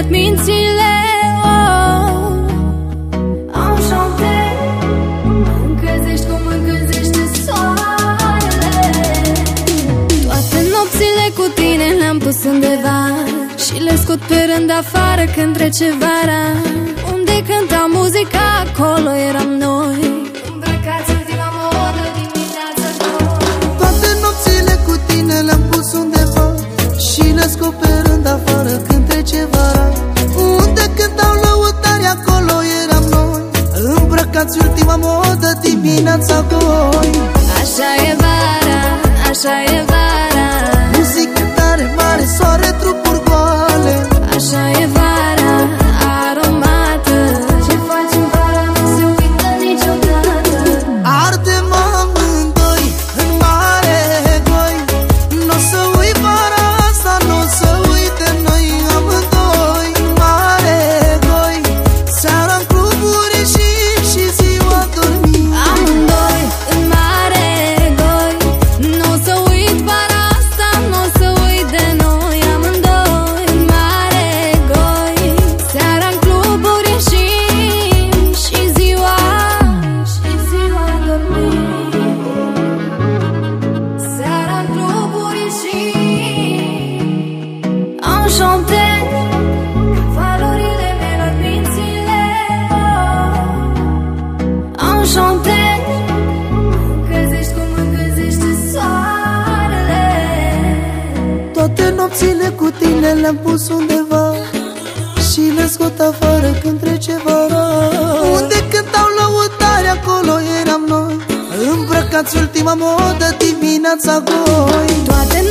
umplut mințile oh. Enchanté Mă încălzești Toate nopțile cu tine le-am pus undeva Și le scot pe rând afară când trece vara. Unde cânta muzica, acolo era dimineața cu oi Așa e vara, așa Mâinile le-am pus undeva Și le scot afară când trece vara. Unde cântau lăutare, acolo eram noi Îmbrăcați ultima modă, dimineața goi Toate